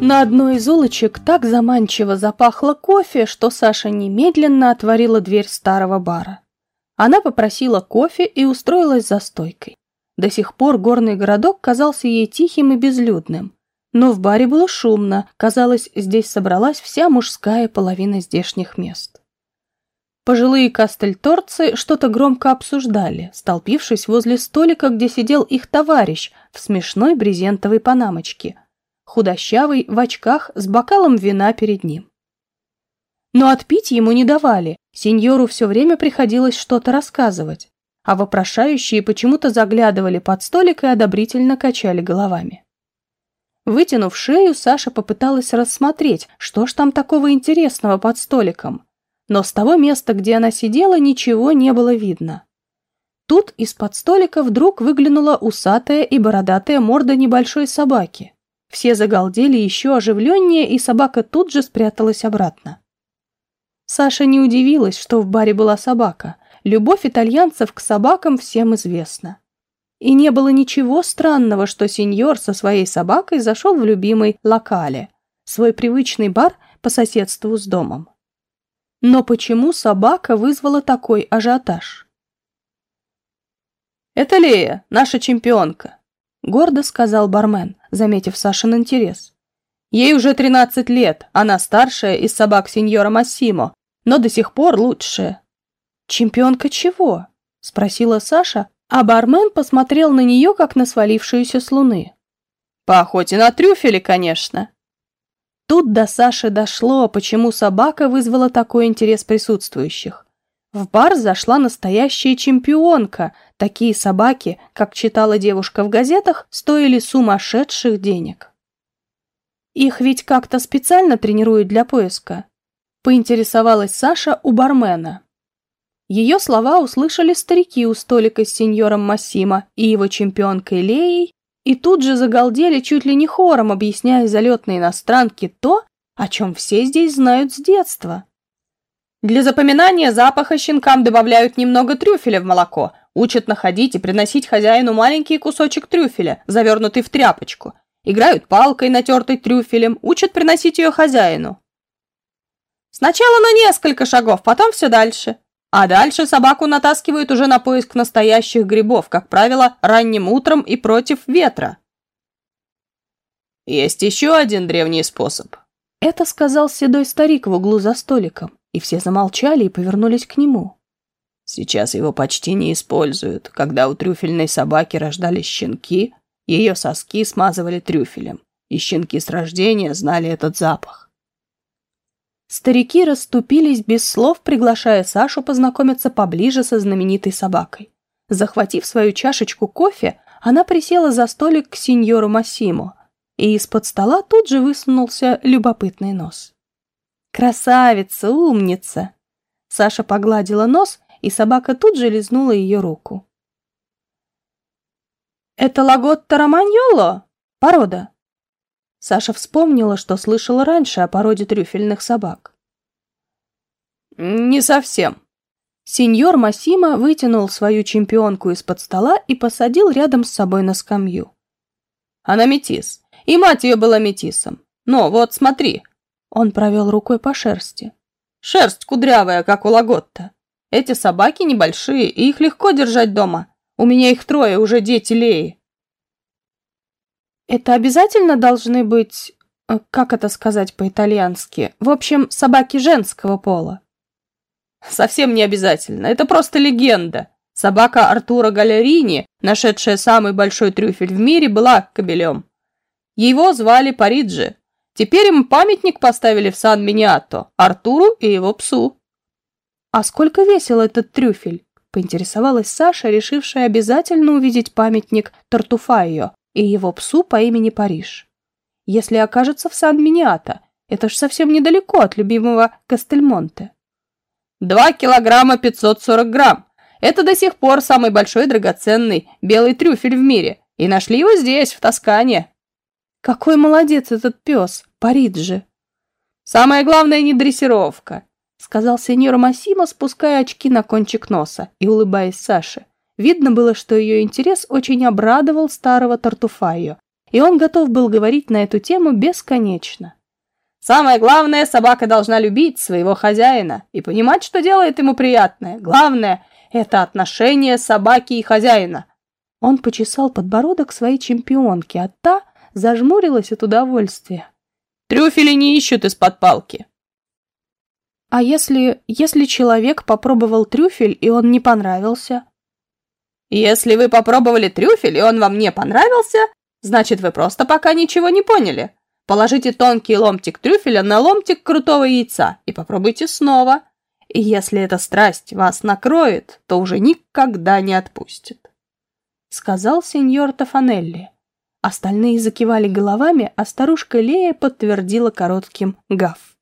На одной из улочек так заманчиво запахло кофе, что Саша немедленно отворила дверь старого бара. Она попросила кофе и устроилась за стойкой. До сих пор горный городок казался ей тихим и безлюдным. Но в баре было шумно, казалось, здесь собралась вся мужская половина здешних мест. Пожилые кастельторцы что-то громко обсуждали, столпившись возле столика, где сидел их товарищ в смешной брезентовой панамочке, худощавый, в очках, с бокалом вина перед ним. Но отпить ему не давали, сеньору все время приходилось что-то рассказывать, а вопрошающие почему-то заглядывали под столик и одобрительно качали головами. Вытянув шею, Саша попыталась рассмотреть, что ж там такого интересного под столиком, но с того места, где она сидела, ничего не было видно. Тут из-под столика вдруг выглянула усатая и бородатая морда небольшой собаки. Все загалдели еще оживленнее, и собака тут же спряталась обратно. Саша не удивилась, что в баре была собака. Любовь итальянцев к собакам всем известна. И не было ничего странного, что сеньор со своей собакой зашел в любимый локале, свой привычный бар по соседству с домом. Но почему собака вызвала такой ажиотаж? «Это Лея, наша чемпионка», — гордо сказал бармен, заметив Сашин интерес. «Ей уже 13 лет, она старшая из собак сеньора Массимо, но до сих пор лучшая». «Чемпионка чего?» — спросила Саша, а бармен посмотрел на нее, как на свалившуюся с луны. «По охоте на трюфели, конечно», Тут до Саши дошло, почему собака вызвала такой интерес присутствующих. В бар зашла настоящая чемпионка. Такие собаки, как читала девушка в газетах, стоили сумасшедших денег. Их ведь как-то специально тренируют для поиска. Поинтересовалась Саша у бармена. Ее слова услышали старики у столика с сеньором Массимо и его чемпионкой Леей и тут же загалдели чуть ли не хором, объясняя залетной иностранке то, о чем все здесь знают с детства. Для запоминания запаха щенкам добавляют немного трюфеля в молоко, учат находить и приносить хозяину маленький кусочек трюфеля, завернутый в тряпочку. Играют палкой, натертой трюфелем, учат приносить ее хозяину. Сначала на несколько шагов, потом все дальше. А дальше собаку натаскивают уже на поиск настоящих грибов, как правило, ранним утром и против ветра. Есть еще один древний способ. Это сказал седой старик в углу за столиком, и все замолчали и повернулись к нему. Сейчас его почти не используют. Когда у трюфельной собаки рождались щенки, ее соски смазывали трюфелем, и щенки с рождения знали этот запах. Старики расступились без слов, приглашая Сашу познакомиться поближе со знаменитой собакой. Захватив свою чашечку кофе, она присела за столик к сеньору Массимо, и из-под стола тут же высунулся любопытный нос. «Красавица, умница!» Саша погладила нос, и собака тут же лизнула ее руку. «Это лаготта романьоло? Порода?» Саша вспомнила, что слышала раньше о породе трюфельных собак. «Не совсем». Сеньор Массимо вытянул свою чемпионку из-под стола и посадил рядом с собой на скамью. «Она метис, и мать ее была метисом. Но вот смотри». Он провел рукой по шерсти. «Шерсть кудрявая, как у Лаготта. Эти собаки небольшие, и их легко держать дома. У меня их трое, уже дети Леи. Это обязательно должны быть, э, как это сказать по-итальянски, в общем, собаки женского пола? Совсем не обязательно, это просто легенда. Собака Артура Галерини, нашедшая самый большой трюфель в мире, была кобелем. Его звали Париджи. Теперь им памятник поставили в Сан-Миниато, Артуру и его псу. А сколько весил этот трюфель? Поинтересовалась Саша, решившая обязательно увидеть памятник Тартуфайо, и его псу по имени Париж. Если окажется в Сан-Миниато, это ж совсем недалеко от любимого Кастельмонте. Два килограмма пятьсот сорок грамм. Это до сих пор самый большой драгоценный белый трюфель в мире. И нашли его здесь, в Тоскане. Какой молодец этот пес, Париджи. Самое главное не дрессировка, сказал сеньор Массимо, спуская очки на кончик носа и улыбаясь Саше. Видно было, что ее интерес очень обрадовал старого Тартуфайо, и он готов был говорить на эту тему бесконечно. Самое главное, собака должна любить своего хозяина и понимать, что делает ему приятное. Главное – это отношение собаки и хозяина. Он почесал подбородок своей чемпионки, а та зажмурилась от удовольствия. Трюфели не ищут из-под палки. А если... если человек попробовал трюфель, и он не понравился? Если вы попробовали трюфель, и он вам не понравился, значит, вы просто пока ничего не поняли. Положите тонкий ломтик трюфеля на ломтик крутого яйца и попробуйте снова. И если эта страсть вас накроет, то уже никогда не отпустит. Сказал сеньор Тафанелли. Остальные закивали головами, а старушка Лея подтвердила коротким гав.